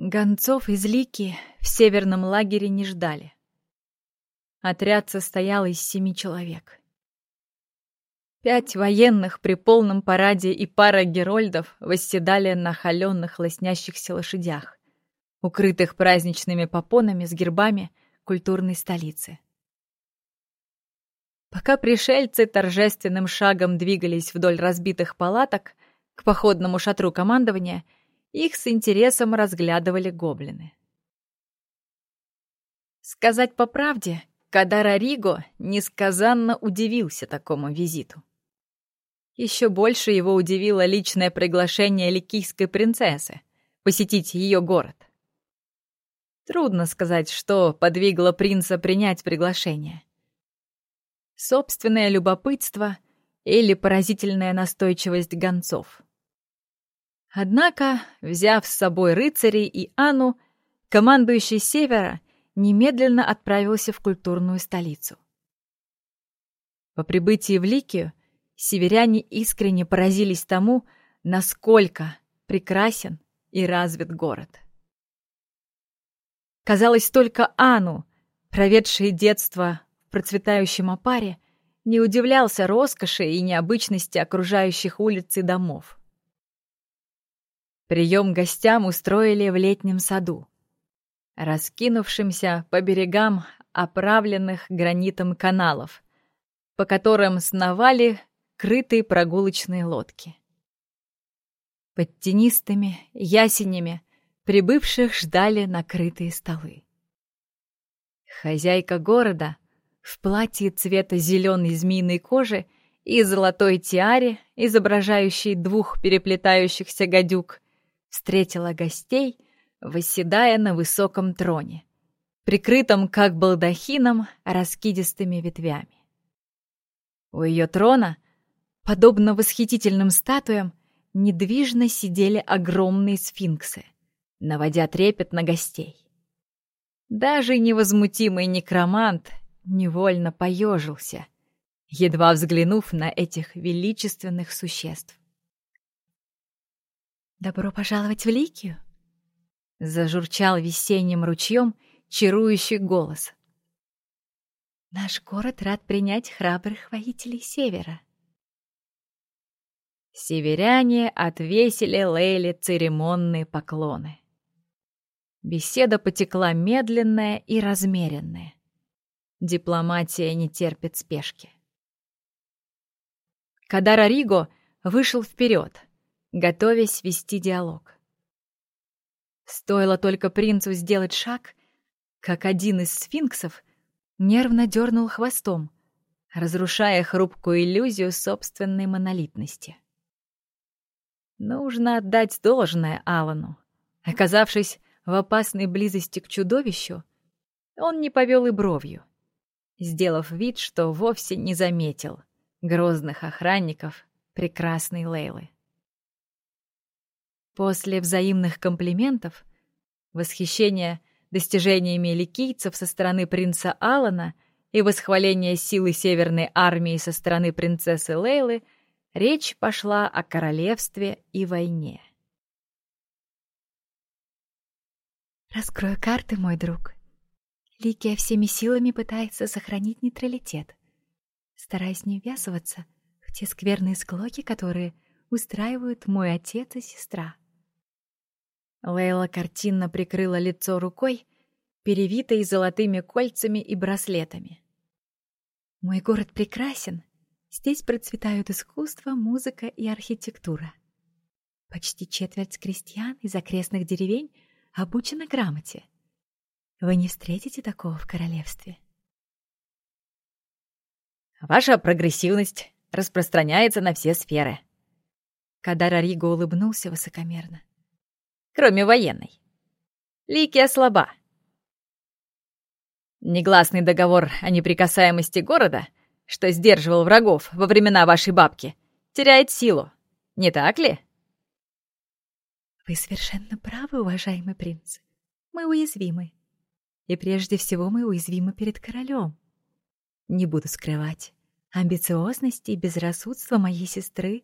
Гонцов из Лики в северном лагере не ждали. Отряд состоял из семи человек. Пять военных при полном параде и пара герольдов восседали на холеных лоснящихся лошадях, укрытых праздничными попонами с гербами культурной столицы. Пока пришельцы торжественным шагом двигались вдоль разбитых палаток к походному шатру командования, их с интересом разглядывали гоблины. Сказать по правде, Кадара Риго несказанно удивился такому визиту. Еще больше его удивило личное приглашение ликийской принцессы посетить ее город. Трудно сказать, что подвигло принца принять приглашение. Собственное любопытство или поразительная настойчивость гонцов. Однако, взяв с собой рыцарей и Анну, командующий Севера немедленно отправился в культурную столицу. По прибытии в Ликию северяне искренне поразились тому, насколько прекрасен и развит город. Казалось, только Ану, проведший детство в процветающем опаре, не удивлялся роскоши и необычности окружающих улиц и домов. Прием гостям устроили в летнем саду раскинувшимся по берегам оправленных гранитом каналов, по которым сновали крытые прогулочные лодки. Под тенистыми ясенями прибывших ждали накрытые столы. Хозяйка города в платье цвета зеленой змеиной кожи и золотой тиаре, изображающей двух переплетающихся гадюк, встретила гостей — восседая на высоком троне, прикрытом как балдахином раскидистыми ветвями. У ее трона, подобно восхитительным статуям, недвижно сидели огромные сфинксы, наводя трепет на гостей. Даже невозмутимый некромант невольно поежился, едва взглянув на этих величественных существ. «Добро пожаловать в Ликию!» Зажурчал весенним ручьем чарующий голос. Наш город рад принять храбрых воителей Севера. Северяне отвесили Лейле церемонные поклоны. Беседа потекла медленная и размеренная. Дипломатия не терпит спешки. Кадара Риго вышел вперед, готовясь вести диалог. Стоило только принцу сделать шаг, как один из сфинксов нервно дернул хвостом, разрушая хрупкую иллюзию собственной монолитности. Нужно отдать должное Алану. Оказавшись в опасной близости к чудовищу, он не повел и бровью, сделав вид, что вовсе не заметил грозных охранников прекрасной Лейлы. После взаимных комплиментов, восхищения достижениями ликийцев со стороны принца Алана и восхваления силы Северной армии со стороны принцессы Лейлы, речь пошла о королевстве и войне. «Раскрою карты, мой друг. Ликия всеми силами пытается сохранить нейтралитет, стараясь не ввязываться в те скверные склоки, которые устраивают мой отец и сестра. Лейла картинно прикрыла лицо рукой, перевитой золотыми кольцами и браслетами. «Мой город прекрасен. Здесь процветают искусство, музыка и архитектура. Почти четверть крестьян из окрестных деревень обучена грамоте. Вы не встретите такого в королевстве». «Ваша прогрессивность распространяется на все сферы». Кадар Риго улыбнулся высокомерно кроме военной. Ликия слаба. Негласный договор о неприкасаемости города, что сдерживал врагов во времена вашей бабки, теряет силу. Не так ли? Вы совершенно правы, уважаемый принц. Мы уязвимы. И прежде всего мы уязвимы перед королем. Не буду скрывать. Амбициозность и безрассудство моей сестры,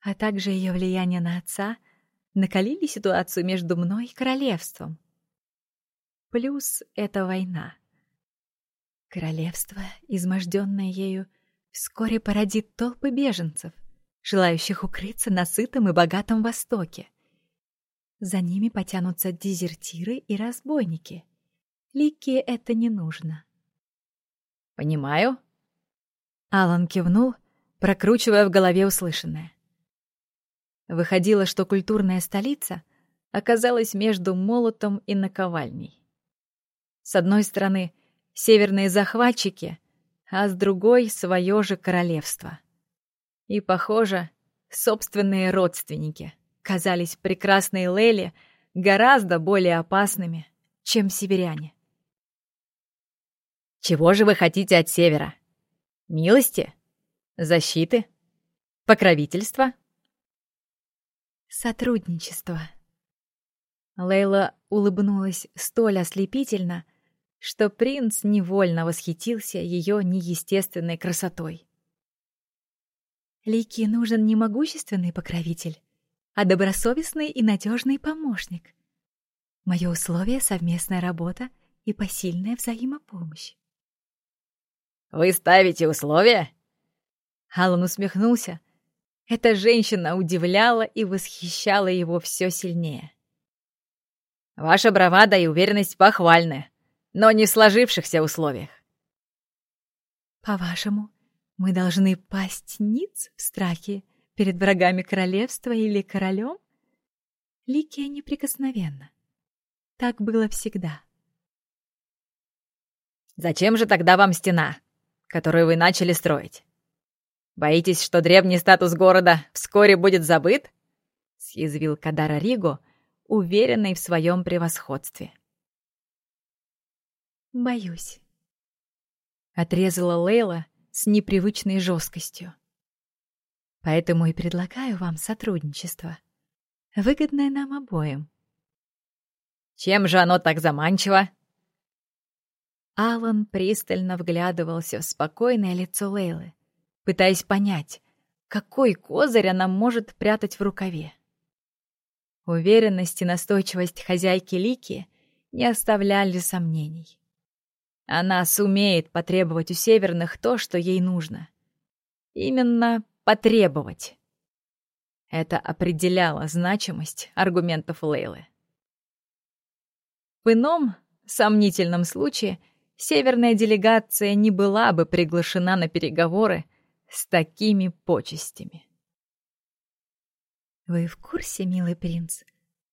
а также ее влияние на отца — накалили ситуацию между мной и королевством. Плюс это война. Королевство, изможденное ею, вскоре породит толпы беженцев, желающих укрыться на сытом и богатом Востоке. За ними потянутся дезертиры и разбойники. Лике это не нужно. «Понимаю». Алан кивнул, прокручивая в голове услышанное. Выходило, что культурная столица оказалась между молотом и наковальней. С одной стороны, северные захватчики, а с другой — свое же королевство. И, похоже, собственные родственники казались прекрасной Лели гораздо более опасными, чем северяне. «Чего же вы хотите от севера? Милости? Защиты? Покровительства?» Сотрудничество. Лейла улыбнулась столь ослепительно, что принц невольно восхитился ее неестественной красотой. Лике нужен не могущественный покровитель, а добросовестный и надежный помощник. Мое условие — совместная работа и посильная взаимопомощь. «Вы ставите условия?» Аллан усмехнулся, эта женщина удивляла и восхищала его все сильнее. «Ваша бравада и уверенность похвальны, но не в сложившихся условиях». «По-вашему, мы должны пасть ниц в страхе перед врагами королевства или королем?» Ликия неприкосновенна. Так было всегда. «Зачем же тогда вам стена, которую вы начали строить?» Боитесь, что древний статус города вскоре будет забыт?» — съязвил Кадара Риго, уверенный в своем превосходстве. «Боюсь», — отрезала Лейла с непривычной жесткостью. «Поэтому и предлагаю вам сотрудничество, выгодное нам обоим». «Чем же оно так заманчиво?» Алан пристально вглядывался в спокойное лицо Лейлы, пытаясь понять, какой козырь она может прятать в рукаве. Уверенность и настойчивость хозяйки Лики не оставляли сомнений. Она сумеет потребовать у северных то, что ей нужно. Именно потребовать. Это определяло значимость аргументов Лейлы. В ином, сомнительном случае, северная делегация не была бы приглашена на переговоры с такими почестями. Вы в курсе, милый принц,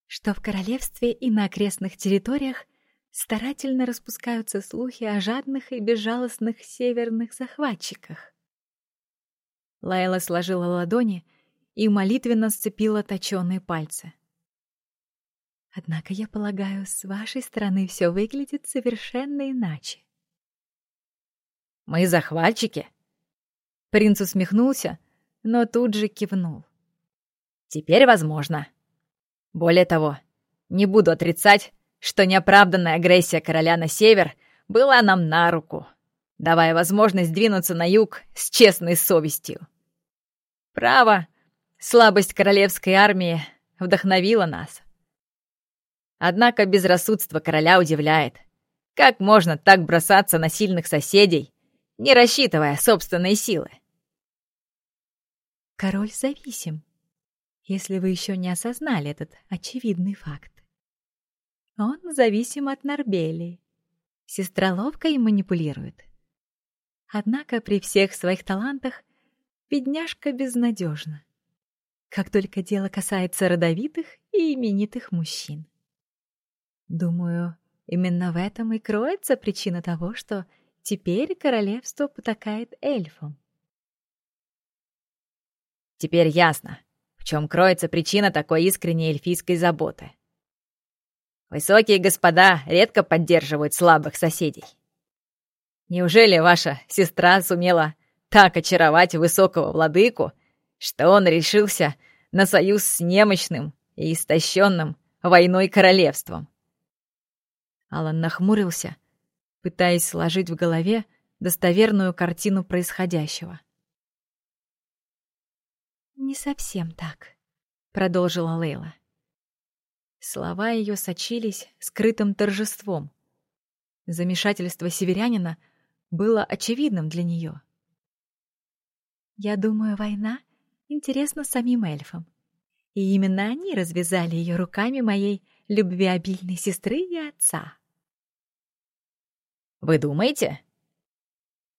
что в королевстве и на окрестных территориях старательно распускаются слухи о жадных и безжалостных северных захватчиках? Лайла сложила ладони и молитвенно сцепила точёные пальцы. Однако, я полагаю, с вашей стороны все выглядит совершенно иначе. «Мы захватчики?» Принц усмехнулся, но тут же кивнул. «Теперь возможно. Более того, не буду отрицать, что неоправданная агрессия короля на север была нам на руку, давая возможность двинуться на юг с честной совестью. Право, слабость королевской армии вдохновила нас. Однако безрассудство короля удивляет. Как можно так бросаться на сильных соседей, не рассчитывая собственные силы? Король зависим, если вы еще не осознали этот очевидный факт. Он зависим от Нарбелии. Сестра ловко им манипулирует. Однако при всех своих талантах бедняжка безнадежна. Как только дело касается родовитых и именитых мужчин. Думаю, именно в этом и кроется причина того, что теперь королевство потакает эльфам. Теперь ясно, в чем кроется причина такой искренней эльфийской заботы. Высокие господа редко поддерживают слабых соседей. Неужели ваша сестра сумела так очаровать высокого владыку, что он решился на союз с немощным и истощенным войной королевством? Алан нахмурился, пытаясь сложить в голове достоверную картину происходящего. «Не совсем так», — продолжила Лейла. Слова ее сочились скрытым торжеством. Замешательство северянина было очевидным для нее. «Я думаю, война интересна самим эльфам. И именно они развязали ее руками моей любвеобильной сестры и отца». «Вы думаете?»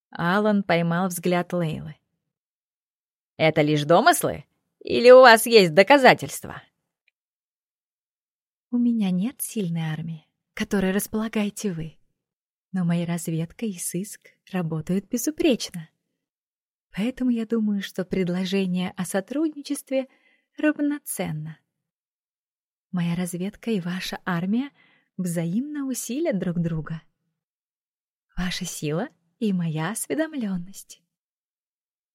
Алан поймал взгляд Лейлы. «Это лишь домыслы? Или у вас есть доказательства?» «У меня нет сильной армии, которой располагаете вы но моя разведка и сыск работают безупречно. Поэтому я думаю, что предложение о сотрудничестве равноценно. Моя разведка и ваша армия взаимно усилят друг друга. Ваша сила и моя осведомленность.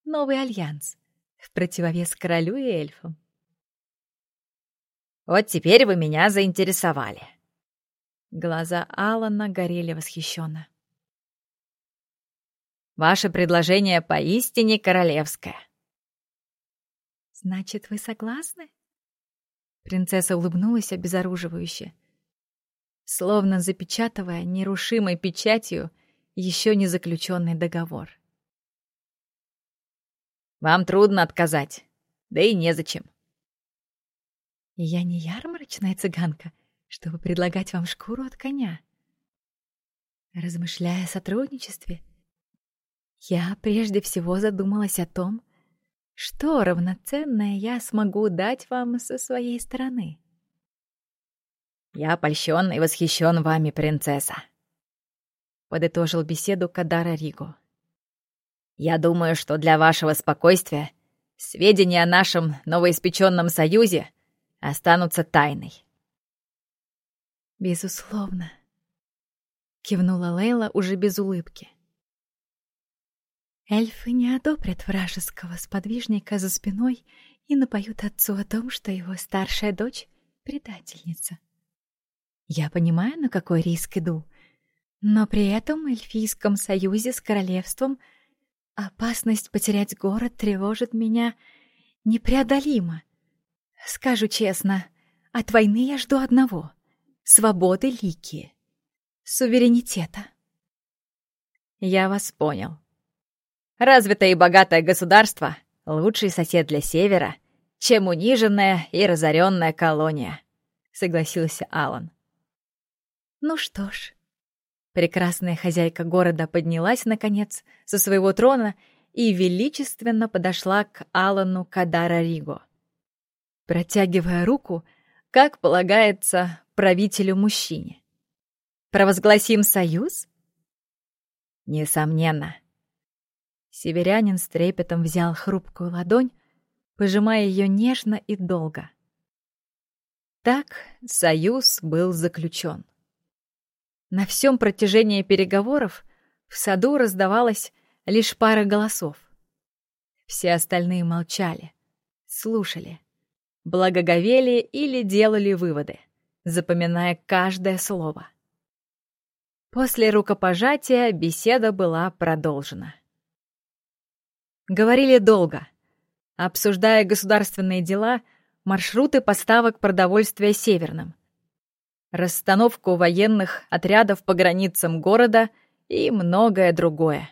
Новый альянс в противовес королю и эльфам. Вот теперь вы меня заинтересовали. Глаза Алана горели восхищенно. «Ваше предложение поистине королевское». «Значит, вы согласны?» Принцесса улыбнулась обезоруживающе, словно запечатывая нерушимой печатью еще не заключенный договор. «Вам трудно отказать, да и незачем». «Я не ярмарочная цыганка», чтобы предлагать вам шкуру от коня. Размышляя о сотрудничестве, я прежде всего задумалась о том, что равноценное я смогу дать вам со своей стороны. «Я польщен и восхищен вами, принцесса», — подытожил беседу Кадара Риго. «Я думаю, что для вашего спокойствия сведения о нашем новоиспеченном союзе останутся тайной. «Безусловно», — кивнула Лейла уже без улыбки. Эльфы не одобрят вражеского сподвижника за спиной и напоют отцу о том, что его старшая дочь — предательница. Я понимаю, на какой риск иду, но при этом Эльфийском союзе с королевством опасность потерять город тревожит меня непреодолимо. Скажу честно, от войны я жду одного свободы Лики, суверенитета. Я вас понял. Развитое и богатое государство — лучший сосед для Севера, чем униженная и разоренная колония, — согласился Алан. Ну что ж, прекрасная хозяйка города поднялась, наконец, со своего трона и величественно подошла к Алану Кадара Риго. Протягивая руку, как полагается, правителю-мужчине. Провозгласим союз? Несомненно. Северянин с трепетом взял хрупкую ладонь, пожимая ее нежно и долго. Так союз был заключен. На всем протяжении переговоров в саду раздавалась лишь пара голосов. Все остальные молчали, слушали, благоговели или делали выводы запоминая каждое слово. После рукопожатия беседа была продолжена. Говорили долго, обсуждая государственные дела, маршруты поставок продовольствия северным, расстановку военных отрядов по границам города и многое другое.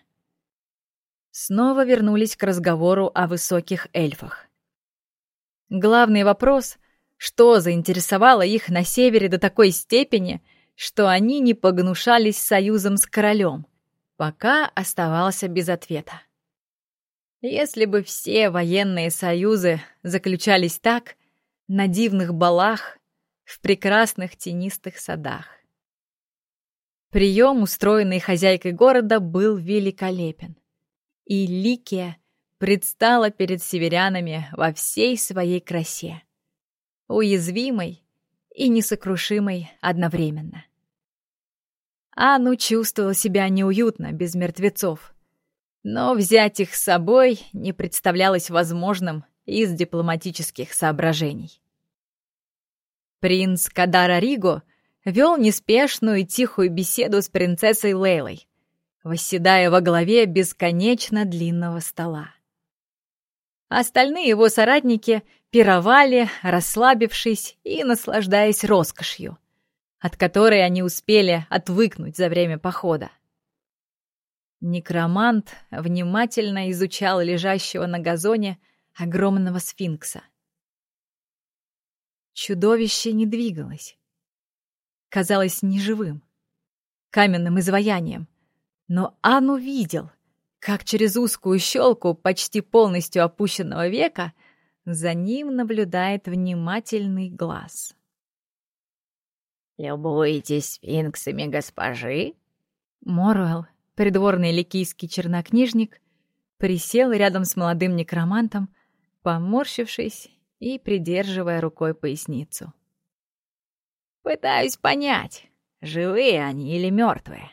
Снова вернулись к разговору о высоких эльфах. Главный вопрос что заинтересовало их на севере до такой степени, что они не погнушались союзом с королем, пока оставался без ответа. Если бы все военные союзы заключались так, на дивных балах, в прекрасных тенистых садах. Прием, устроенный хозяйкой города, был великолепен. И Ликия предстала перед северянами во всей своей красе уязвимой и несокрушимой одновременно. Ану чувствовала себя неуютно без мертвецов, но взять их с собой не представлялось возможным из дипломатических соображений. Принц Кадара Риго вел неспешную и тихую беседу с принцессой Лейлой, восседая во главе бесконечно длинного стола. Остальные его соратники пировали, расслабившись и наслаждаясь роскошью, от которой они успели отвыкнуть за время похода. Некромант внимательно изучал лежащего на газоне огромного сфинкса. Чудовище не двигалось. Казалось неживым, каменным изваянием. Но Ан увидел, как через узкую щелку почти полностью опущенного века за ним наблюдает внимательный глаз. «Любуетесь сфинксами госпожи?» Моруэлл, придворный ликийский чернокнижник, присел рядом с молодым некромантом, поморщившись и придерживая рукой поясницу. «Пытаюсь понять, живые они или мертвые.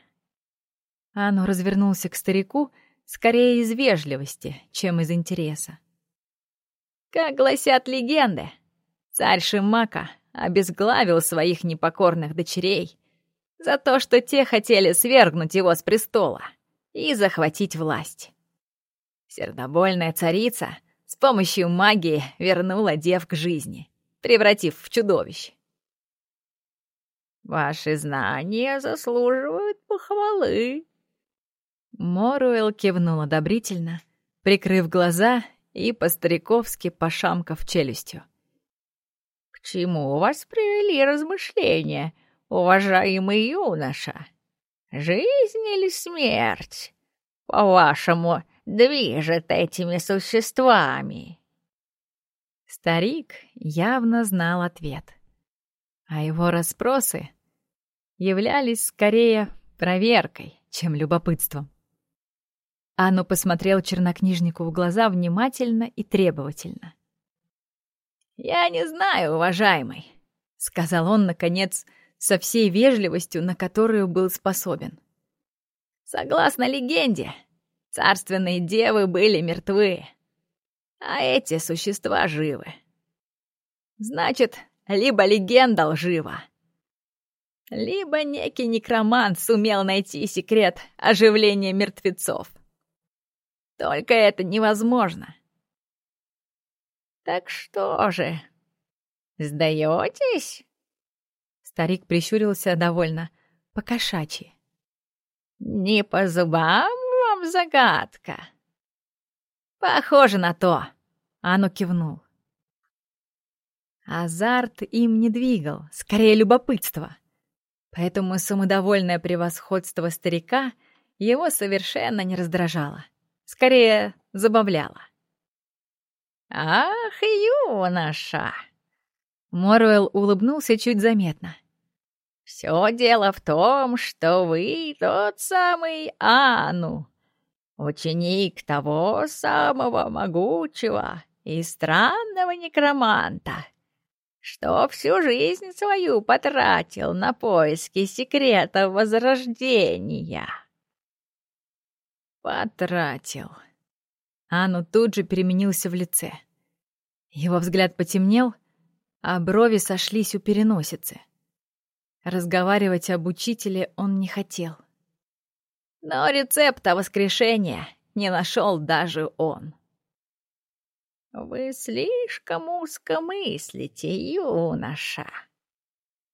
Ану развернулся к старику скорее из вежливости, чем из интереса. Как гласят легенды, царь Шимака обезглавил своих непокорных дочерей за то, что те хотели свергнуть его с престола и захватить власть. Сердобольная царица помощью магии вернула дев к жизни, превратив в чудовищ. Ваши знания заслуживают похвалы. Моруэлл кивнул одобрительно, прикрыв глаза и по-стариковски пошамкав челюстью. «К чему вас привели размышления, уважаемый юноша? Жизнь или смерть, по-вашему, движет этими существами?» Старик явно знал ответ, а его расспросы являлись скорее проверкой, чем любопытством. Анну посмотрел чернокнижнику в глаза внимательно и требовательно. «Я не знаю, уважаемый», — сказал он, наконец, со всей вежливостью, на которую был способен. «Согласно легенде, царственные девы были мертвы, а эти существа живы. Значит, либо легенда лжива, либо некий некромант сумел найти секрет оживления мертвецов. Только это невозможно. Так что же, сдаетесь? Старик прищурился довольно, по-кошачьи. Не по зубам вам загадка. Похоже на то. Ану кивнул. Азарт им не двигал, скорее любопытство. Поэтому самодовольное превосходство старика его совершенно не раздражало скорее забавляла. «Ах, юноша!» Моруэлл улыбнулся чуть заметно. «Все дело в том, что вы тот самый Ану, ученик того самого могучего и странного некроманта, что всю жизнь свою потратил на поиски секрета Возрождения». Потратил. Ану тут же переменился в лице. Его взгляд потемнел, а брови сошлись у переносицы. Разговаривать об учителе он не хотел. Но рецепта воскрешения не нашел даже он. «Вы слишком узко мыслите, юноша!»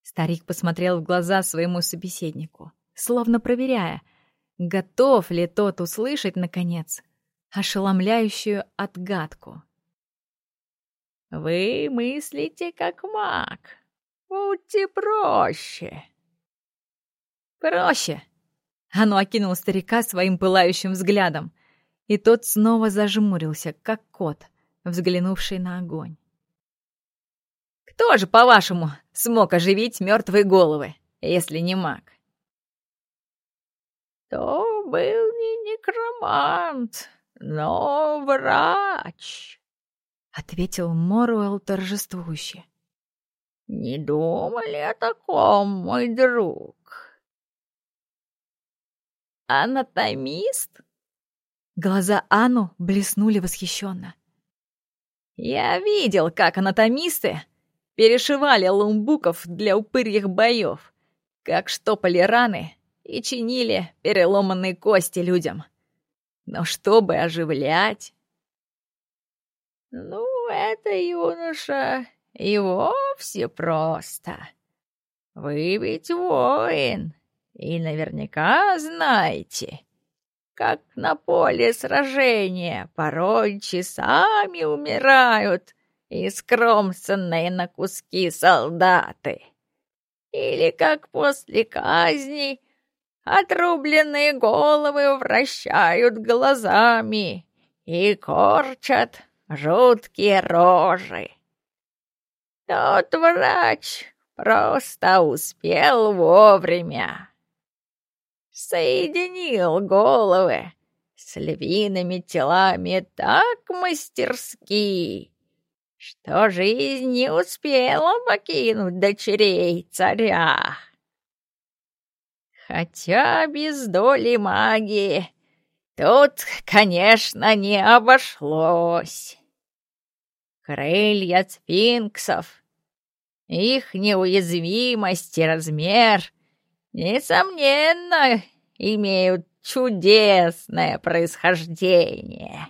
Старик посмотрел в глаза своему собеседнику, словно проверяя — Готов ли тот услышать, наконец, ошеломляющую отгадку? «Вы мыслите как маг. Будьте проще». «Проще!» Оно окинул старика своим пылающим взглядом, и тот снова зажмурился, как кот, взглянувший на огонь. «Кто же, по-вашему, смог оживить мертвые головы, если не маг?» то был не некромант, но врач», — ответил Моруэлл торжествующе. «Не думали о таком, мой друг?» «Анатомист?» Глаза Анну блеснули восхищенно. «Я видел, как анатомисты перешивали лумбуков для упырьих боев, как штопали раны и чинили переломанные кости людям. Но чтобы оживлять... Ну, это, юноша, и вовсе просто. Вы ведь воин, и наверняка знаете, как на поле сражения порой часами умирают искромсанные на куски солдаты. Или как после казни отрубленные головы вращают глазами и корчат жуткие рожи. Тот врач просто успел вовремя. Соединил головы с львиными телами так мастерски, что жизнь не успела покинуть дочерей царя. Хотя без доли магии тут, конечно, не обошлось. Крылья сфинксов, их неуязвимость и размер, несомненно, имеют чудесное происхождение.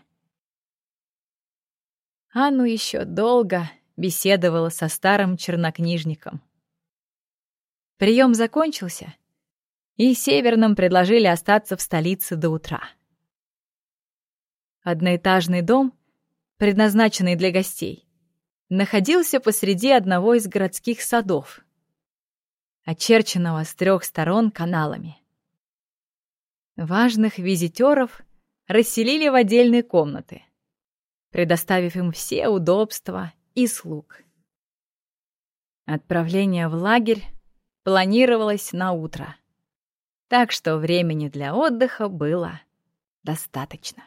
Анну еще долго беседовала со старым чернокнижником. Прием закончился, и Северным предложили остаться в столице до утра. Одноэтажный дом, предназначенный для гостей, находился посреди одного из городских садов, очерченного с трех сторон каналами. Важных визитеров расселили в отдельные комнаты, предоставив им все удобства и слуг. Отправление в лагерь планировалось на утро, так что времени для отдыха было достаточно.